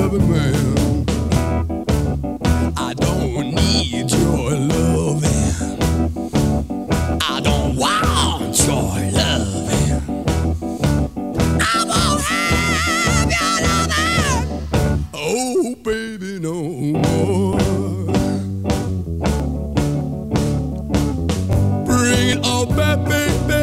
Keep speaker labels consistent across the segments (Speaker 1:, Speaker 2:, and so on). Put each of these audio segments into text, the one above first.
Speaker 1: I don't need your loving. I don't want your loving. I won't have your loving. Oh, baby, no more. Bring it all back, baby.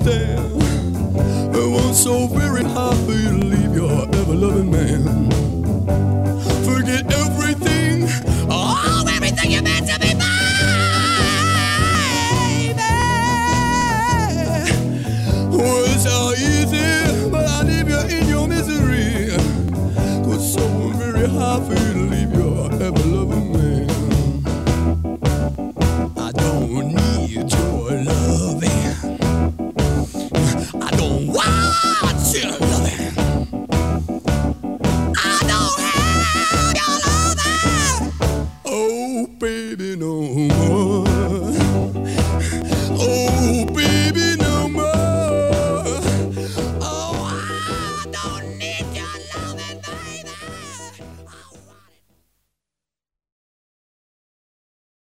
Speaker 1: understand. I was so very happy. What you loving? I don't have your loving. Oh, baby, no.